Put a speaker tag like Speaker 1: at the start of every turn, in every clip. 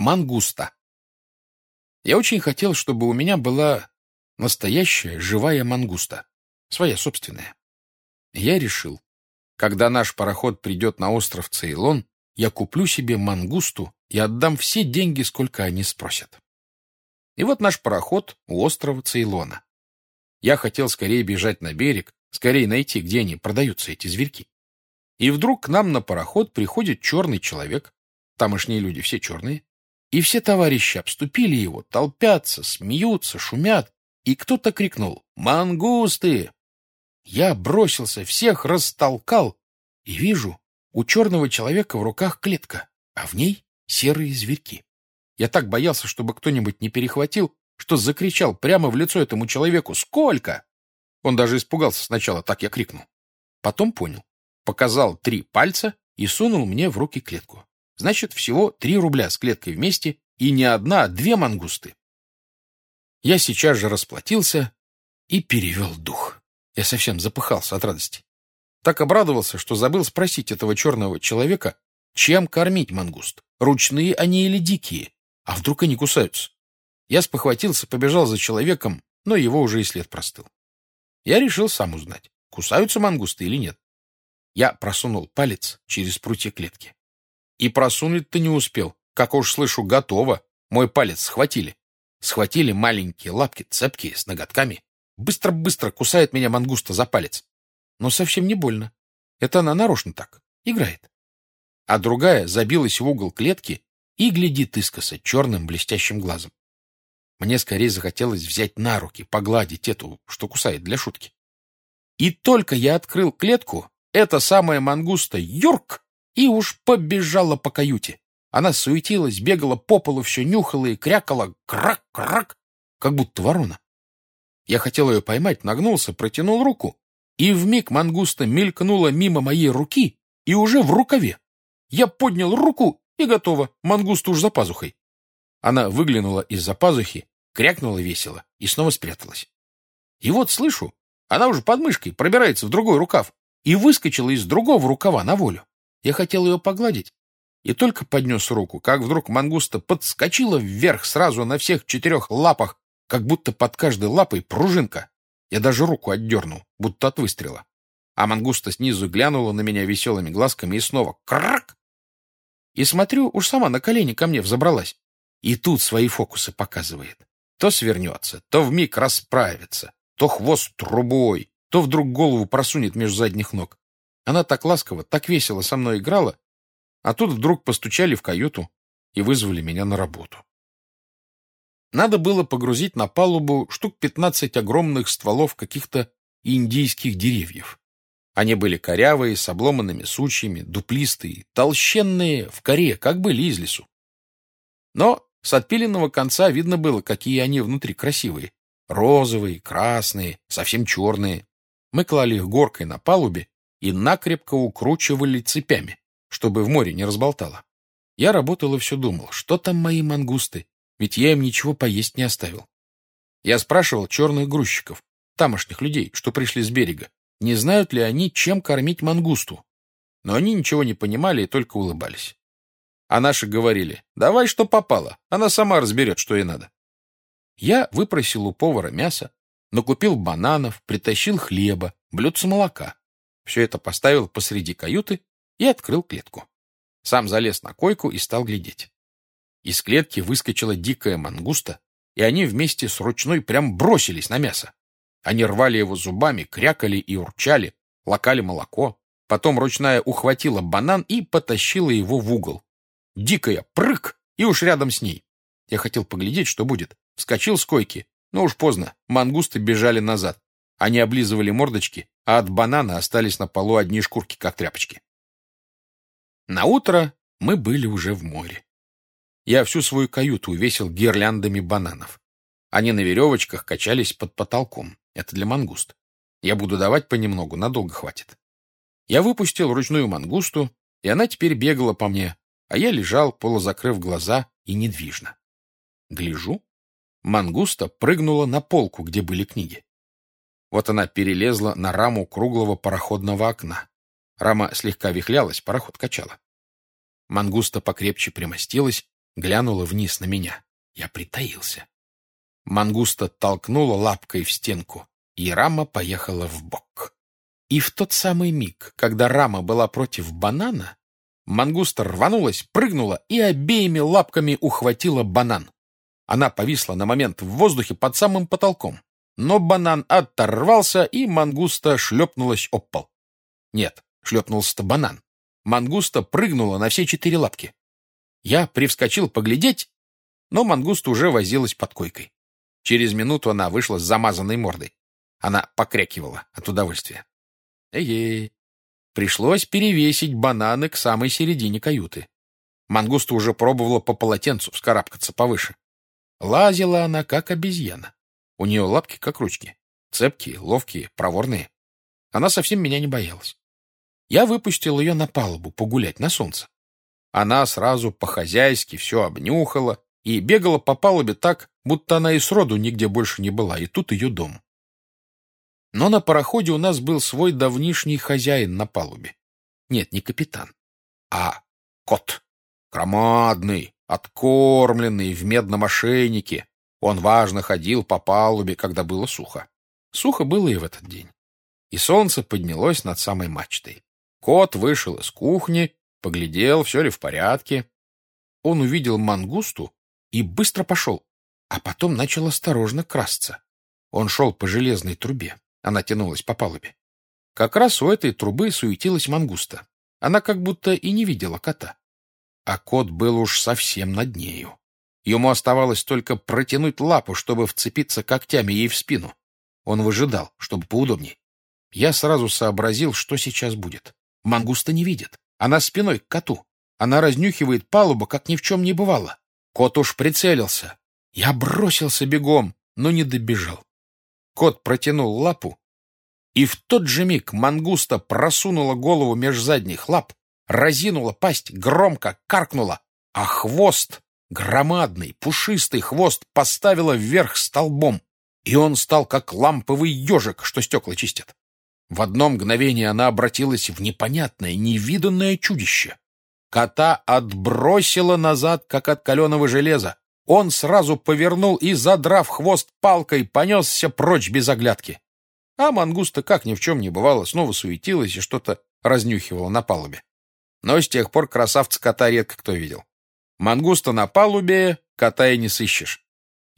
Speaker 1: Мангуста. Я очень хотел, чтобы у меня была настоящая живая мангуста, своя собственная. Я решил, когда наш пароход придет на остров Цейлон, я куплю себе мангусту и отдам все деньги, сколько они спросят. И вот наш пароход у острова Цейлона. Я хотел скорее бежать на берег, скорее найти, где они продаются, эти зверьки. И вдруг к нам на пароход приходит черный человек, тамошние люди все черные, и все товарищи обступили его, толпятся, смеются, шумят, и кто-то крикнул «Мангусты!». Я бросился, всех растолкал, и вижу, у черного человека в руках клетка, а в ней серые зверьки. Я так боялся, чтобы кто-нибудь не перехватил, что закричал прямо в лицо этому человеку «Сколько?». Он даже испугался сначала, так я крикнул. Потом понял. Показал три пальца и сунул мне в руки клетку. Значит, всего три рубля с клеткой вместе и не одна, а две мангусты. Я сейчас же расплатился и перевел дух. Я совсем запыхался от радости. Так обрадовался, что забыл спросить этого черного человека, чем кормить мангуст. Ручные они или дикие? А вдруг они кусаются? Я спохватился, побежал за человеком, но его уже и след простыл. Я решил сам узнать, кусаются мангусты или нет. Я просунул палец через прутья клетки. И просунуть-то не успел. Как уж слышу, готово. Мой палец схватили. Схватили маленькие лапки, цепкие, с ноготками. Быстро-быстро кусает меня мангуста за палец. Но совсем не больно. Это она нарочно так. Играет. А другая забилась в угол клетки и глядит искоса черным блестящим глазом. Мне скорее захотелось взять на руки, погладить эту, что кусает для шутки. И только я открыл клетку, эта самая мангуста Юрк и уж побежала по каюте. Она суетилась, бегала по полу, все нюхала и крякала крак-крак, как будто ворона. Я хотел ее поймать, нагнулся, протянул руку, и вмиг мангуста мелькнула мимо моей руки и уже в рукаве. Я поднял руку, и готово, мангуста уж за пазухой. Она выглянула из-за пазухи, крякнула весело и снова спряталась. И вот слышу, она уже под мышкой пробирается в другой рукав и выскочила из другого рукава на волю. Я хотел ее погладить, и только поднес руку, как вдруг мангуста подскочила вверх сразу на всех четырех лапах, как будто под каждой лапой пружинка. Я даже руку отдернул, будто от выстрела. А мангуста снизу глянула на меня веселыми глазками и снова крак. И смотрю, уж сама на колени ко мне взобралась. И тут свои фокусы показывает. То свернется, то вмиг расправится, то хвост трубой, то вдруг голову просунет между задних ног. Она так ласково, так весело со мной играла, а тут вдруг постучали в каюту и вызвали меня на работу. Надо было погрузить на палубу штук пятнадцать огромных стволов каких-то индийских деревьев. Они были корявые, с обломанными сучьями, дуплистые, толщенные, в коре, как были из лесу. Но с отпиленного конца видно было, какие они внутри красивые. Розовые, красные, совсем черные. Мы клали их горкой на палубе и накрепко укручивали цепями, чтобы в море не разболтало. Я работал и все думал, что там мои мангусты, ведь я им ничего поесть не оставил. Я спрашивал черных грузчиков, тамошних людей, что пришли с берега, не знают ли они, чем кормить мангусту. Но они ничего не понимали и только улыбались. А наши говорили, давай что попало, она сама разберет, что ей надо. Я выпросил у повара мясо, накупил бананов, притащил хлеба, блюдце молока. Все это поставил посреди каюты и открыл клетку. Сам залез на койку и стал глядеть. Из клетки выскочила дикая мангуста, и они вместе с ручной прям бросились на мясо. Они рвали его зубами, крякали и урчали, лакали молоко. Потом ручная ухватила банан и потащила его в угол. Дикая прыг, и уж рядом с ней. Я хотел поглядеть, что будет. Вскочил с койки, но уж поздно, мангусты бежали назад. Они облизывали мордочки, а от банана остались на полу одни шкурки, как тряпочки. На утро мы были уже в море. Я всю свою каюту увесил гирляндами бананов. Они на веревочках качались под потолком. Это для мангуст. Я буду давать понемногу, надолго хватит. Я выпустил ручную мангусту, и она теперь бегала по мне, а я лежал, полузакрыв глаза, и недвижно. Гляжу, мангуста прыгнула на полку, где были книги. Вот она перелезла на раму круглого пароходного окна. Рама слегка вихлялась, пароход качала. Мангуста покрепче примостилась, глянула вниз на меня. Я притаился. Мангуста толкнула лапкой в стенку, и рама поехала в бок. И в тот самый миг, когда рама была против банана, мангуста рванулась, прыгнула и обеими лапками ухватила банан. Она повисла на момент в воздухе под самым потолком. Но банан оторвался, и мангуста шлепнулась об пол. Нет, шлепнулся-то банан. Мангуста прыгнула на все четыре лапки. Я привскочил поглядеть, но мангуста уже возилась под койкой. Через минуту она вышла с замазанной мордой. Она покрякивала от удовольствия. Эй-ей. Пришлось перевесить бананы к самой середине каюты. Мангуста уже пробовала по полотенцу вскарабкаться повыше. Лазила она, как обезьяна. У нее лапки, как ручки. Цепкие, ловкие, проворные. Она совсем меня не боялась. Я выпустил ее на палубу погулять на солнце. Она сразу по-хозяйски все обнюхала и бегала по палубе так, будто она и сроду нигде больше не была, и тут ее дом. Но на пароходе у нас был свой давнишний хозяин на палубе. Нет, не капитан, а кот. Громадный, откормленный, в медном ошейнике. Он важно ходил по палубе, когда было сухо. Сухо было и в этот день. И солнце поднялось над самой мачтой. Кот вышел из кухни, поглядел, все ли в порядке. Он увидел мангусту и быстро пошел, а потом начал осторожно красться. Он шел по железной трубе. Она тянулась по палубе. Как раз у этой трубы суетилась мангуста. Она как будто и не видела кота. А кот был уж совсем над нею. Ему оставалось только протянуть лапу, чтобы вцепиться когтями ей в спину. Он выжидал, чтобы поудобней. Я сразу сообразил, что сейчас будет. Мангуста не видит. Она спиной к коту. Она разнюхивает палубу, как ни в чем не бывало. Кот уж прицелился. Я бросился бегом, но не добежал. Кот протянул лапу, и в тот же миг мангуста просунула голову меж задних лап, разинула пасть, громко каркнула, а хвост, громадный, пушистый хвост, поставила вверх столбом, и он стал как ламповый ежик, что стекла чистят. В одно мгновение она обратилась в непонятное, невиданное чудище. Кота отбросило назад, как от каленого железа. Он сразу повернул и, задрав хвост палкой, понесся прочь без оглядки. А мангуста, как ни в чем не бывало, снова суетилась и что-то разнюхивала на палубе. Но с тех пор красавца кота редко кто видел. Мангуста на палубе, кота и не сыщешь.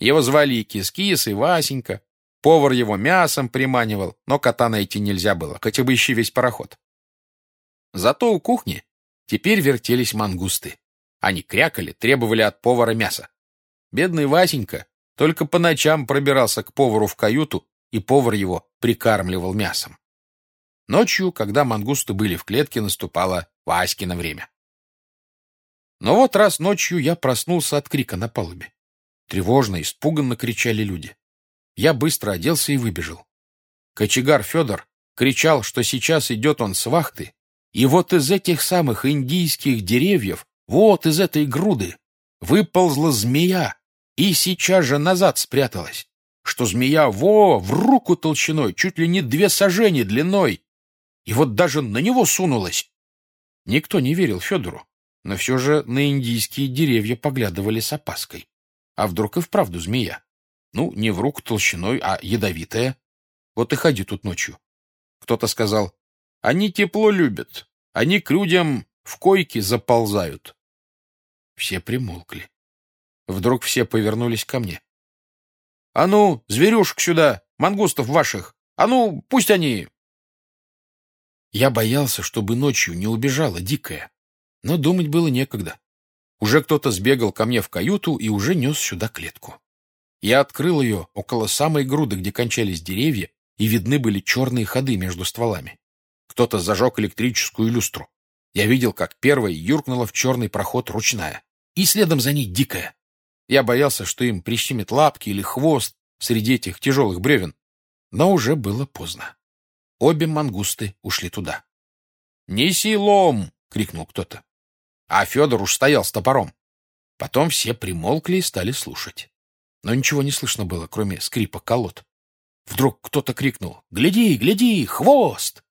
Speaker 1: Его звали и Кис-Кис, и Васенька. Повар его мясом приманивал, но кота найти нельзя было, хотя бы ищи весь пароход. Зато у кухни теперь вертелись мангусты. Они крякали, требовали от повара мяса. Бедный Васенька только по ночам пробирался к повару в каюту, и повар его прикармливал мясом. Ночью, когда мангусты были в клетке, наступало Васькино время. Но вот раз ночью я проснулся от крика на палубе. Тревожно, испуганно кричали люди. Я быстро оделся и выбежал. Кочегар Федор кричал, что сейчас идет он с вахты, и вот из этих самых индийских деревьев, вот из этой груды, выползла змея и сейчас же назад спряталась, что змея во, в руку толщиной, чуть ли не две сажени длиной, и вот даже на него сунулась. Никто не верил Федору, но все же на индийские деревья поглядывали с опаской. А вдруг и вправду змея? Ну, не в руку толщиной, а ядовитая. Вот и ходи тут ночью. Кто-то сказал, они тепло любят, они к людям в койке заползают. Все примолкли. Вдруг все повернулись ко мне. — А ну, зверюшек сюда, мангустов ваших! А ну, пусть они... Я боялся, чтобы ночью не убежала дикая, но думать было некогда. Уже кто-то сбегал ко мне в каюту и уже нес сюда клетку. Я открыл ее около самой груды, где кончались деревья, и видны были черные ходы между стволами. Кто-то зажег электрическую люстру. Я видел, как первая юркнула в черный проход ручная, и следом за ней дикая. Я боялся, что им прищемит лапки или хвост среди этих тяжелых бревен, но уже было поздно. Обе мангусты ушли туда. «Неси лом!» — крикнул кто-то. А Федор уж стоял с топором. Потом все примолкли и стали слушать но ничего не слышно было, кроме скрипа колод. Вдруг кто-то крикнул «Гляди, гляди, хвост!»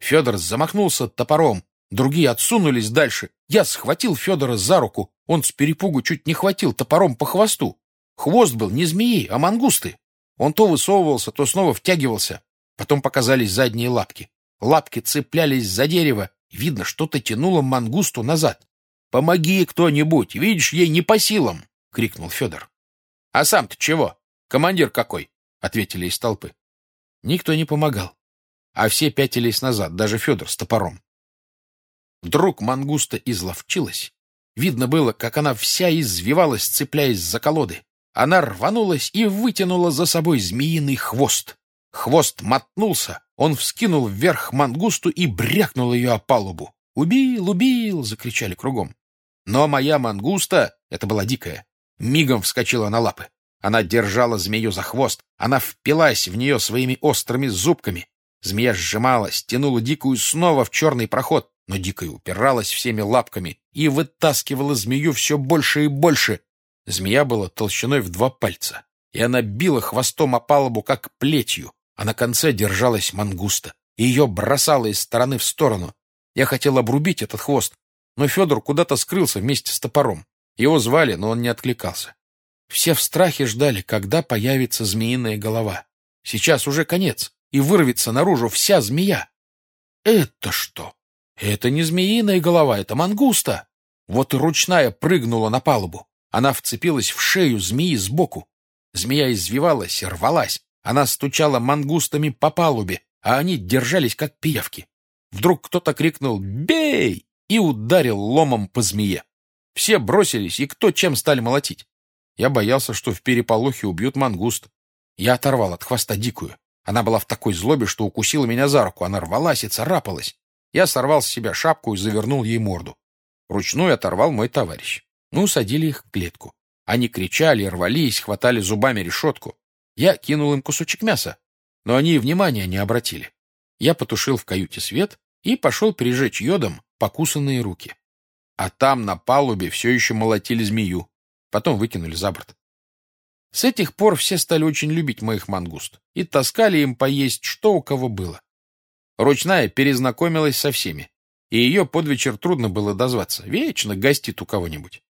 Speaker 1: Федор замахнулся топором, Другие отсунулись дальше. Я схватил Федора за руку. Он с перепугу чуть не хватил топором по хвосту. Хвост был не змеи, а мангусты. Он то высовывался, то снова втягивался. Потом показались задние лапки. Лапки цеплялись за дерево. Видно, что-то тянуло мангусту назад. «Помоги кто-нибудь! Видишь, ей не по силам!» — крикнул Федор. «А сам-то чего? Командир какой?» — ответили из толпы. Никто не помогал, а все пятились назад, даже Федор с топором. Вдруг мангуста изловчилась. Видно было, как она вся извивалась, цепляясь за колоды. Она рванулась и вытянула за собой змеиный хвост. Хвост мотнулся, он вскинул вверх мангусту и брякнул ее о палубу. «Убил, убил!» — закричали кругом. Но моя мангуста, это была дикая, мигом вскочила на лапы. Она держала змею за хвост, она впилась в нее своими острыми зубками. Змея сжималась, тянула дикую снова в черный проход, но дикая упиралась всеми лапками и вытаскивала змею все больше и больше. Змея была толщиной в два пальца, и она била хвостом о палубу, как плетью, а на конце держалась мангуста, и ее бросала из стороны в сторону. Я хотел обрубить этот хвост, но Федор куда-то скрылся вместе с топором. Его звали, но он не откликался. Все в страхе ждали, когда появится змеиная голова. Сейчас уже конец, и вырвется наружу вся змея. Это что? Это не змеиная голова, это мангуста. Вот и ручная прыгнула на палубу. Она вцепилась в шею змеи сбоку. Змея извивалась и рвалась. Она стучала мангустами по палубе, а они держались, как пиявки. Вдруг кто-то крикнул «Бей!» и ударил ломом по змее. Все бросились, и кто чем стали молотить. Я боялся, что в переполохе убьют мангуст. Я оторвал от хвоста дикую. Она была в такой злобе, что укусила меня за руку. Она рвалась и царапалась. Я сорвал с себя шапку и завернул ей морду. Ручную оторвал мой товарищ. Мы усадили их в клетку. Они кричали, рвались, хватали зубами решетку. Я кинул им кусочек мяса, но они внимания не обратили. Я потушил в каюте свет и пошел прижечь йодом покусанные руки. А там на палубе все еще молотили змею. Потом выкинули за борт. С этих пор все стали очень любить моих мангуст и таскали им поесть, что у кого было. Ручная перезнакомилась со всеми, и ее под вечер трудно было дозваться. Вечно гостит у кого-нибудь.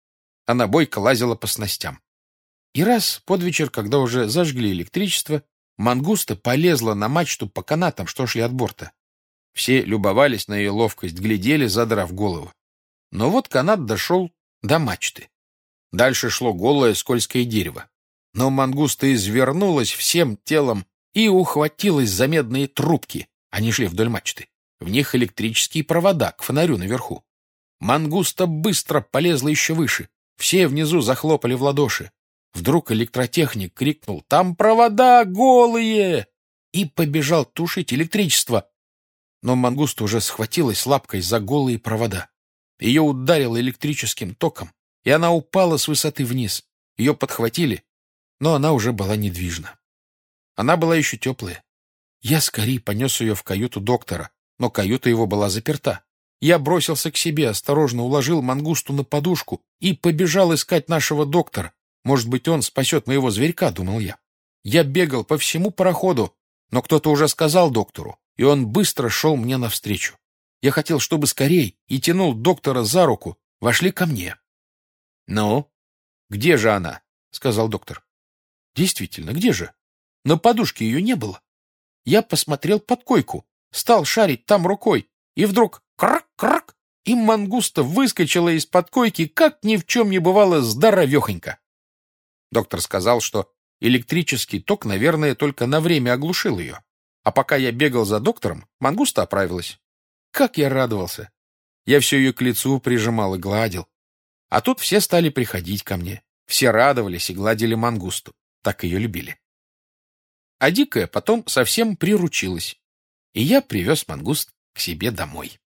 Speaker 1: Она бойко лазила по снастям. И раз под вечер, когда уже зажгли электричество, мангуста полезла на мачту по канатам, что шли от борта. Все любовались на ее ловкость, глядели, задрав голову. Но вот канат дошел до мачты. Дальше шло голое скользкое дерево. Но мангуста извернулась всем телом и ухватилась за медные трубки. Они шли вдоль мачты. В них электрические провода к фонарю наверху. Мангуста быстро полезла еще выше. Все внизу захлопали в ладоши. Вдруг электротехник крикнул «Там провода голые!» и побежал тушить электричество. Но мангуста уже схватилась лапкой за голые провода. Ее ударило электрическим током и она упала с высоты вниз. Ее подхватили, но она уже была недвижна. Она была еще теплая. Я скорее понес ее в каюту доктора, но каюта его была заперта. Я бросился к себе, осторожно уложил мангусту на подушку и побежал искать нашего доктора. Может быть, он спасет моего зверька, думал я. Я бегал по всему пароходу, но кто-то уже сказал доктору, и он быстро шел мне навстречу. Я хотел, чтобы скорей, и тянул доктора за руку. Вошли ко мне. «Ну, где же она?» — сказал доктор. «Действительно, где же? На подушке ее не было. Я посмотрел под койку, стал шарить там рукой, и вдруг крак-крак, и мангуста выскочила из-под койки, как ни в чем не бывало, здоровехонько. Доктор сказал, что электрический ток, наверное, только на время оглушил ее. А пока я бегал за доктором, мангуста оправилась. Как я радовался! Я все ее к лицу прижимал и гладил. А тут все стали приходить ко мне. Все радовались и гладили мангусту. Так ее любили. А дикая потом совсем приручилась. И я привез мангуст к себе домой.